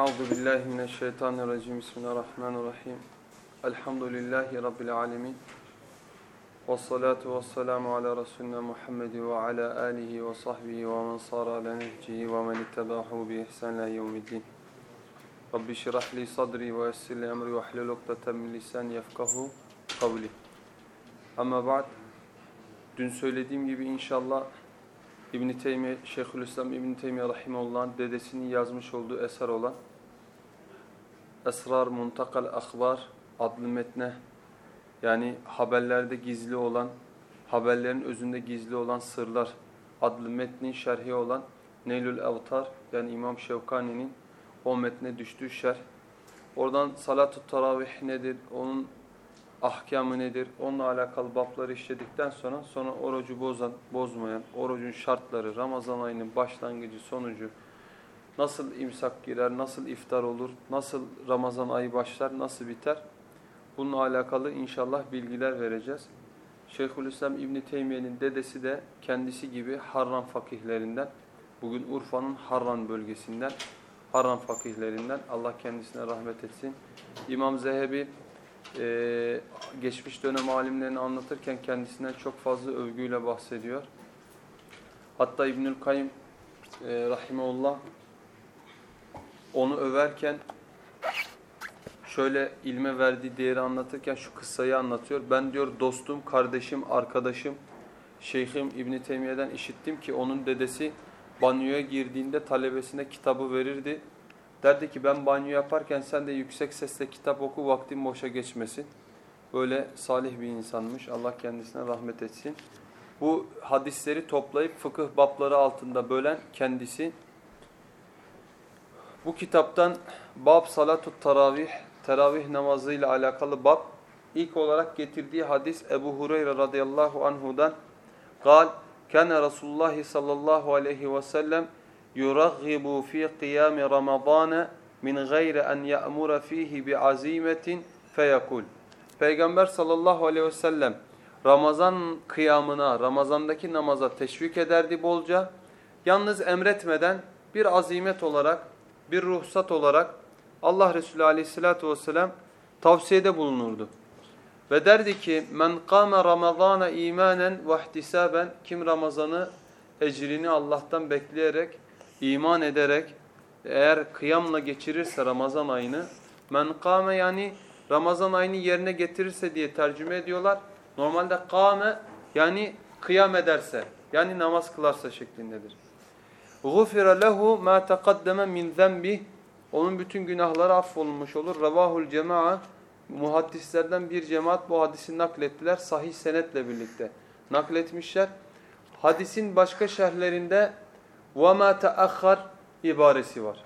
Euzu billahi mineşşeytanirracim. Bismillahirrahmanirrahim. Elhamdülillahi rabbil alamin. Ves salatu vesselamu ala resulina Muhammed ve ala alihi ve sahbihi ve men sara ala nehcihi ve men ittabahu bi ihsan ila yevmiddin. Rabbi şrah li sadri ve yessir li emri ve hlul ukdeten min lisani yefkahu kavli. Ama ba'd. Dün söylediğim gibi inşallah İbn Teymiye Şeyhülislam İbn Teymiye rahimehullah'ın dedesinin yazmış olduğu eser olan Esrar Muntakal Akbar adlı metne yani haberlerde gizli olan, haberlerin özünde gizli olan sırlar adlı metnin şerhi olan Neylül Evtar yani İmam Şevkani'nin o metne düştüğü şerh. Oradan salat-ı taravih nedir, onun ahkamı nedir, onunla alakalı babları işledikten sonra sonra orucu bozan, bozmayan, orucun şartları, Ramazan ayının başlangıcı, sonucu, nasıl imsak girer, nasıl iftar olur, nasıl Ramazan ayı başlar, nasıl biter, bununla alakalı inşallah bilgiler vereceğiz. Şeyhülislam İbn Teymiye'nin dedesi de kendisi gibi Harran fakihlerinden, bugün Urfa'nın Harran bölgesinden, Harran fakihlerinden Allah kendisine rahmet etsin. İmam Zehebi ee, geçmiş dönem alimlerini anlatırken kendisinden çok fazla övgüyle bahsediyor. Hatta İbnül Kayyım e, rahimeullah onu överken şöyle ilme verdiği değeri anlatırken şu kıssayı anlatıyor. Ben diyor dostum, kardeşim, arkadaşım, şeyhim İbn Teymiye'den işittim ki onun dedesi banyoya girdiğinde talebesine kitabı verirdi. Derdi ki ben banyo yaparken sen de yüksek sesle kitap oku vaktin boşa geçmesin. Böyle salih bir insanmış. Allah kendisine rahmet etsin. Bu hadisleri toplayıp fıkıh babları altında bölen kendisi. Bu kitaptan Bab Salatut Taravih, teravih namazıyla alakalı bab. ilk olarak getirdiği hadis Ebu Hureyre radıyallahu anhudan. Gal, kana Resulullah sallallahu aleyhi ve sellem يرغب في قيام رمضان min gayri en ya'mura fihi bi azimetin feyekul. Peygamber sallallahu aleyhi ve sellem Ramazan kıyamına, Ramazandaki namaza teşvik ederdi bolca. Yalnız emretmeden bir azimet olarak, bir ruhsat olarak Allah Resulü aleyhissalatu vesselam tavsiyede bulunurdu. Ve derdi ki men kâme ramazana imanen ve ihtisaben kim Ramazan'ı ecrini Allah'tan bekleyerek iman ederek eğer kıyamla geçirirse Ramazan ayını men kâme yani Ramazan ayını yerine getirirse diye tercüme ediyorlar. Normalde kâme yani kıyam ederse yani namaz kılarsa şeklindedir. غُفِرَ لَهُ مَا تَقَدَّمَ مِنْ ذَنْبِهِ Onun bütün günahları affolunmuş olur. Ravahul cema'a muhaddislerden bir cemaat bu hadisi naklettiler. Sahih senetle birlikte nakletmişler. Hadisin başka şerhlerinde وَمَا تَأَخَّرْ ibaresi var.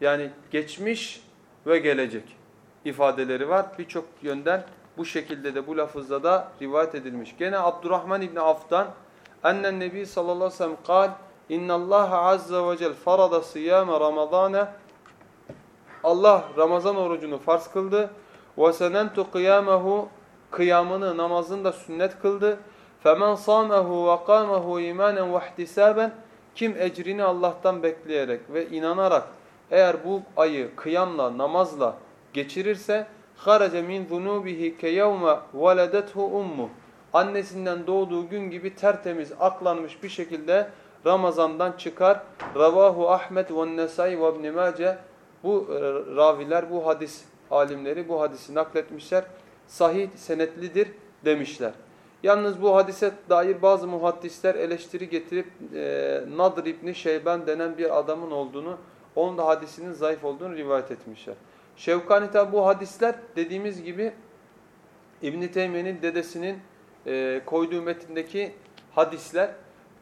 Yani geçmiş ve gelecek ifadeleri var. Birçok yönden bu şekilde de bu lafızda da rivayet edilmiş. Gene Abdurrahman İbni Af'tan ennen Nebi sallallahu aleyhi ve sellem kal İnna Allah azze ve cel farada siyame ramazane Allah Ramazan orucunu farz kıldı. Ve senentu kıyamehu kıyamını namazını da sünnet kıldı. Femen samehu ve kamehu imanen ve ihtisaben kim ecrini Allah'tan bekleyerek ve inanarak eğer bu ayı kıyamla namazla geçirirse harace min zunubihi keyevme veledethu ummu annesinden doğduğu gün gibi tertemiz aklanmış bir şekilde Ramazan'dan çıkar. Ravahu Ahmet ve Nesai ve İbn Mace bu e, raviler, bu hadis alimleri bu hadisi nakletmişler. Sahih senetlidir demişler. Yalnız bu hadise dair bazı muhaddisler eleştiri getirip e, Nadr İbni Şeyben denen bir adamın olduğunu, onun da hadisinin zayıf olduğunu rivayet etmişler. Şevkani tabi bu hadisler dediğimiz gibi İbn-i Teymiye'nin dedesinin e, koyduğu metindeki hadisler.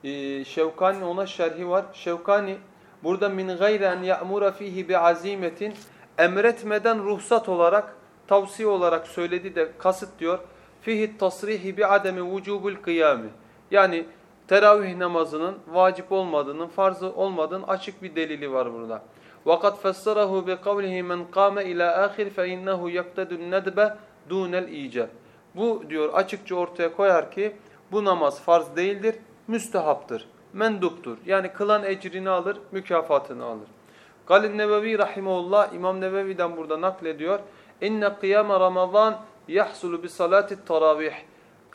E, Şevkani ona şerhi var. Şevkani burada min gayren ya'mura fihi bi azimetin emretmeden ruhsat olarak, tavsiye olarak söyledi de kasıt diyor fihi tasrihi bi ademi vücubul kıyami. Yani teravih namazının vacip olmadığının, farzı olmadığının açık bir delili var burada. وَقَدْ فَسَّرَهُ بِقَوْلِهِ مَنْ قَامَ اِلَى آخِرِ فَاِنَّهُ يَقْتَدُ النَّدْبَ دُونَ الْاِيجَابِ Bu diyor açıkça ortaya koyar ki bu namaz farz değildir, müstehaptır, menduptur. Yani kılan ecrini alır, mükafatını alır. Galin Nebevi rahimehullah İmam Nebevi'den burada naklediyor. İnne kıyame Ramazan yahsulu bi salati taravih.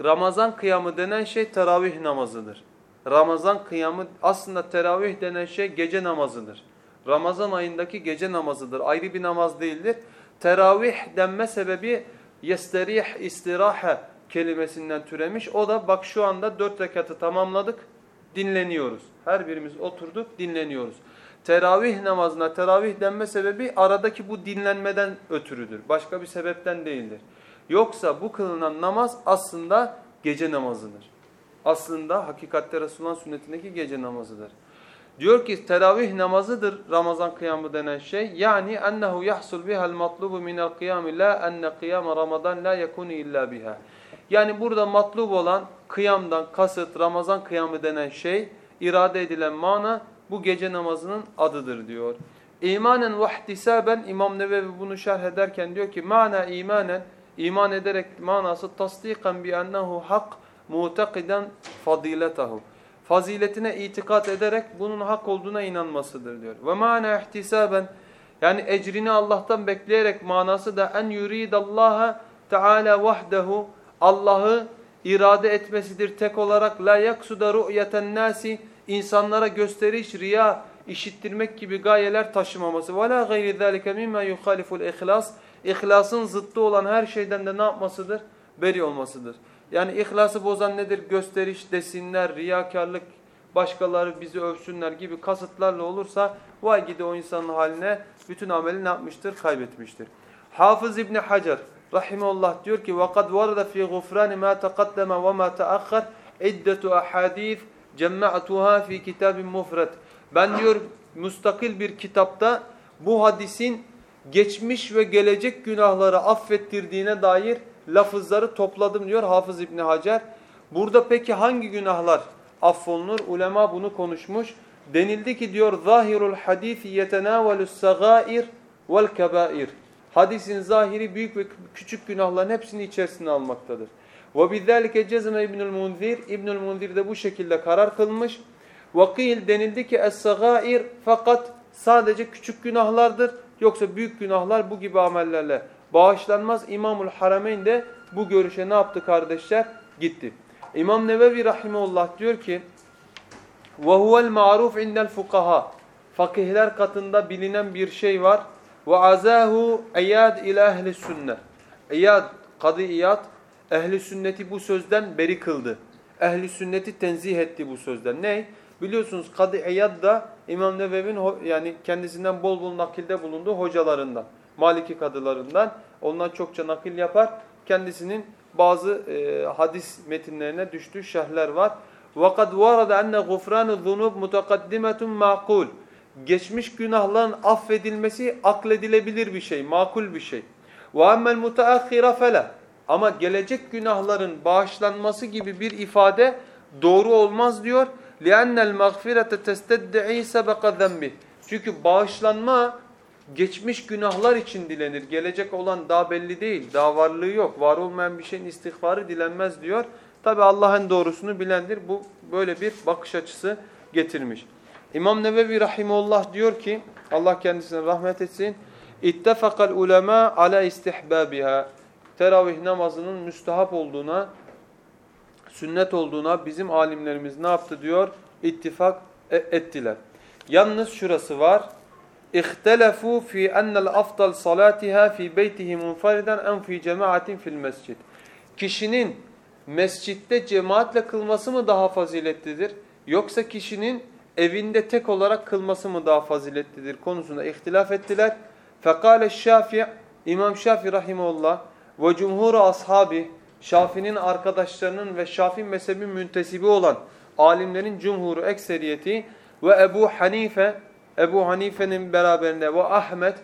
Ramazan kıyamı denen şey teravih namazıdır. Ramazan kıyamı aslında teravih denen şey gece namazıdır. Ramazan ayındaki gece namazıdır. Ayrı bir namaz değildir. Teravih denme sebebi yesterih istirahe kelimesinden türemiş. O da bak şu anda dört rekatı tamamladık, dinleniyoruz. Her birimiz oturduk, dinleniyoruz. Teravih namazına teravih denme sebebi aradaki bu dinlenmeden ötürüdür. Başka bir sebepten değildir. Yoksa bu kılınan namaz aslında gece namazıdır. Aslında hakikatte Resulullah'ın sünnetindeki gece namazıdır. Diyor ki teravih namazıdır Ramazan kıyamı denen şey. Yani ennehu yahsul biha'l matlubu minel kıyami la enne kıyam Ramazan la yekunu illa biha. Yani burada matlub olan kıyamdan kasıt Ramazan kıyamı denen şey irade edilen mana bu gece namazının adıdır diyor. İmanen ve ihtisaben İmam Nevevi bunu şerh ederken diyor ki mana imanen iman ederek manası tasdikan bi ennehu hak mutakiden fadiletahu. Faziletine itikat ederek bunun hak olduğuna inanmasıdır diyor. Ve mana ihtisaben yani ecrini Allah'tan bekleyerek manası da en yuridallaha Teala vahdehu Allah'ı irade etmesidir tek olarak la yaksuda ru'yeten nasi insanlara gösteriş, riya, işittirmek gibi gayeler taşımaması. Ve la gayri zalike mimma yuhaliful ihlas. İhlasın zıttı olan her şeyden de ne yapmasıdır? Beri olmasıdır. Yani ihlası bozan nedir? Gösteriş, desinler, riyakarlık, başkaları bizi övsünler gibi kasıtlarla olursa vay gidi o insanın haline bütün ameli ne yapmıştır? Kaybetmiştir. Hafız İbni Hacer rahimahullah diyor ki وَقَدْ وَرَدَ فِي غُفْرَانِ مَا تَقَدَّمَ وَمَا تَأَخَّرْ اِدَّةُ اَحَادِيث cemma'tuha fi kitabin mufred. Ben diyor müstakil bir kitapta bu hadisin geçmiş ve gelecek günahları affettirdiğine dair lafızları topladım diyor Hafız İbni Hacer. Burada peki hangi günahlar affolunur? Ulema bunu konuşmuş. Denildi ki diyor zahirul hadisi yetenavelus sagair vel kebair. Hadisin zahiri büyük ve küçük günahların hepsini içerisine almaktadır. Bizalike cezme İbnül Munzir İbnül Munzir de bu şekilde karar kılmış. Vakil denildi ki es-sagair fakat sadece küçük günahlardır. Yoksa büyük günahlar bu gibi amellerle bağışlanmaz. İmamul Harameyn de bu görüşe ne yaptı kardeşler? Gitti. İmam Nevevi rahimehullah diyor ki: "Ve huvel ma'ruf indel fukaha." Fakihler katında bilinen bir şey var. Ve azahu iyad ila ehli sünnet. İyad, kadı iyad ehli sünneti bu sözden beri kıldı. Ehli sünneti tenzih etti bu sözden. Ne? Biliyorsunuz Kadı İyad da İmam Nevevi'nin yani kendisinden bol bol nakilde bulunduğu hocalarından. Maliki kadılarından. Ondan çokça nakil yapar. Kendisinin bazı e, hadis metinlerine düştüğü şerhler var. وَقَدْ وَرَدَ أَنَّ غُفْرَانُ الذُّنُوبِ مُتَقَدِّمَةٌ مَعْقُولٌ Geçmiş günahların affedilmesi akledilebilir bir şey, makul bir şey. وَأَمَّا الْمُتَأَخِّرَ فَلَا Ama gelecek günahların bağışlanması gibi bir ifade doğru olmaz diyor. لِأَنَّ الْمَغْفِرَةَ تَسْتَدِّعِي سَبَقَ ذَنْبِ Çünkü bağışlanma geçmiş günahlar için dilenir. Gelecek olan daha belli değil, daha varlığı yok. Var olmayan bir şeyin istihbarı dilenmez diyor. Tabi Allah'ın doğrusunu bilendir. Bu böyle bir bakış açısı getirmiş. İmam Nevevi Rahimullah diyor ki, Allah kendisine rahmet etsin. İttefakal ulema ala istihbabiha. Teravih namazının müstahap olduğuna, sünnet olduğuna bizim alimlerimiz ne yaptı diyor? İttifak e, ettiler. Yalnız şurası var. İhtelefu fi ennel afdal salatiha fi beytihi munfariden en fi cemaatin fil mescid. Kişinin mescitte cemaatle kılması mı daha faziletlidir? Yoksa kişinin evinde tek olarak kılması mı daha faziletlidir konusunda ihtilaf ettiler. Fekale Şafi İmam Şafi rahimehullah ve cumhur ashabi Şafi'nin arkadaşlarının ve Şafi mezhebi müntesibi olan alimlerin cumhuru ekseriyeti ve Ebu Hanife Ebu Hanife'nin beraberinde ve Ahmet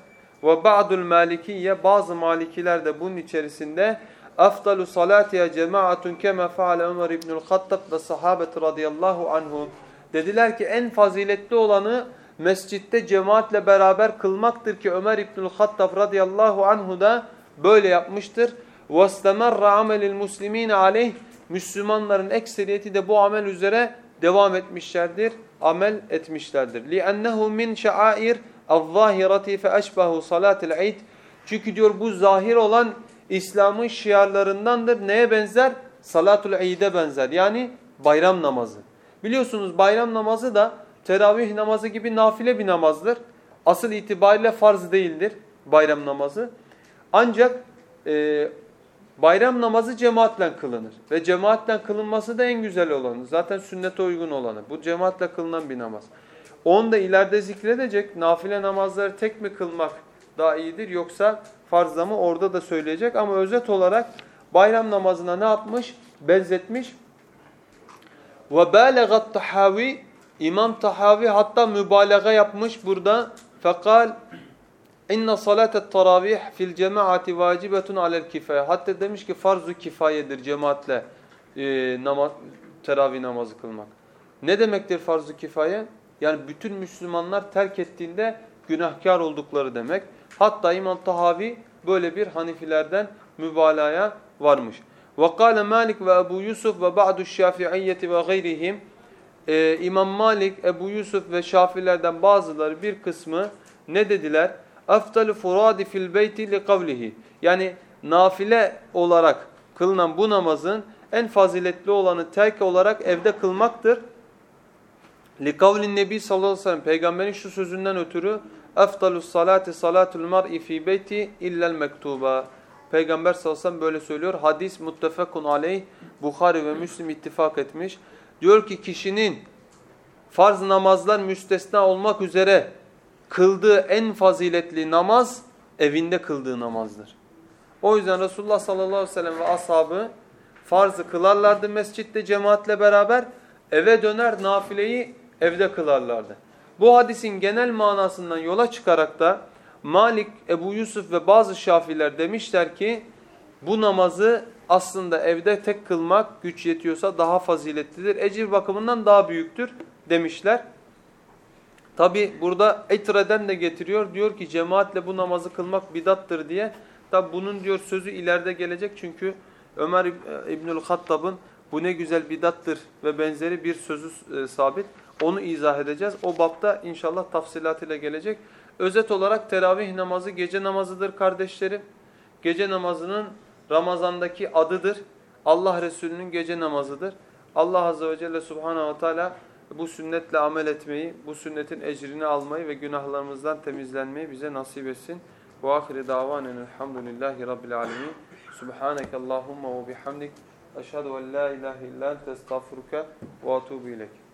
ve ba'dul malikiye bazı malikiler de bunun içerisinde afdalu salatiye cemaatun kema faale Ömer İbnül Hattab ve sahabet radıyallahu anhum dediler ki en faziletli olanı mescitte cemaatle beraber kılmaktır ki Ömer İbnül Hattab radıyallahu anhu da böyle yapmıştır. وَاسْتَمَرَّ عَمَلِ الْمُسْلِم۪ينَ عَلَيْهِ Müslümanların ekseriyeti de bu amel üzere devam etmişlerdir, amel etmişlerdir. لِأَنَّهُ مِنْ شَعَائِرْ اَظَّاهِرَةِ فَاَشْبَهُ صَلَاةِ الْعِيدِ Çünkü diyor bu zahir olan İslam'ın şiarlarındandır. Neye benzer? Salatul İd'e benzer. Yani bayram namazı. Biliyorsunuz bayram namazı da teravih namazı gibi nafile bir namazdır. Asıl itibariyle farz değildir bayram namazı. Ancak e, bayram namazı cemaatle kılınır. Ve cemaatle kılınması da en güzel olanı. Zaten sünnete uygun olanı. Bu cemaatle kılınan bir namaz. Onu da ileride zikredecek. Nafile namazları tek mi kılmak daha iyidir yoksa farzda mı orada da söyleyecek. Ama özet olarak bayram namazına ne yapmış? Benzetmiş. Ve bâlegat tahavi İmam Tahavi hatta mübalağa yapmış burada. Fekal inna salatet taravih fil cemaati vacibetun alel kifaye. Hatta demiş ki farzu kifayedir cemaatle e, namaz, teravih namazı kılmak. Ne demektir farzu kifaye? Yani bütün Müslümanlar terk ettiğinde günahkar oldukları demek. Hatta İmam Tahavi böyle bir Hanifilerden mübalağaya varmış. وقال Malik ve Ebu Yusuf ve ba'du Şafi'iyyeti ve gayrihim ee, İmam Malik, Ebu Yusuf ve Şafilerden bazıları bir kısmı ne dediler? Aftalu furadi fil beyti li kavlihi. Yani nafile olarak kılınan bu namazın en faziletli olanı terk olarak evde kılmaktır. Li kavlin Nebi sallallahu aleyhi ve sellem peygamberin şu sözünden ötürü Eftalus salati salatul mar'i fi beyti illel mektuba. Peygamber sallallahu aleyhi ve sellem böyle söylüyor. Hadis muttefakun aleyh. Bukhari ve Müslim ittifak etmiş. Diyor ki kişinin farz namazlar müstesna olmak üzere kıldığı en faziletli namaz evinde kıldığı namazdır. O yüzden Resulullah sallallahu aleyhi ve sellem ve ashabı farzı kılarlardı mescitte cemaatle beraber eve döner nafileyi evde kılarlardı. Bu hadisin genel manasından yola çıkarak da Malik, Ebu Yusuf ve bazı şafiler demişler ki bu namazı aslında evde tek kılmak güç yetiyorsa daha faziletlidir. Ecir bakımından daha büyüktür demişler. Tabi burada Etre'den de getiriyor. Diyor ki cemaatle bu namazı kılmak bidattır diye. Tabi bunun diyor sözü ileride gelecek çünkü Ömer İbnül Hattab'ın bu ne güzel bidattır ve benzeri bir sözü e, sabit. Onu izah edeceğiz. O bapta inşallah tafsilatıyla gelecek. Özet olarak teravih namazı gece namazıdır kardeşlerim. Gece namazının Ramazandaki adıdır. Allah Resulü'nün gece namazıdır. Allah Azze ve Celle Subhanahu ve Teala bu sünnetle amel etmeyi, bu sünnetin ecrini almayı ve günahlarımızdan temizlenmeyi bize nasip etsin. Ve ahire davanen elhamdülillahi rabbil alemin. Subhaneke Allahumma ve bihamdik. Eşhedü en la ilahe illa ente estağfuruke ve atubu ilek.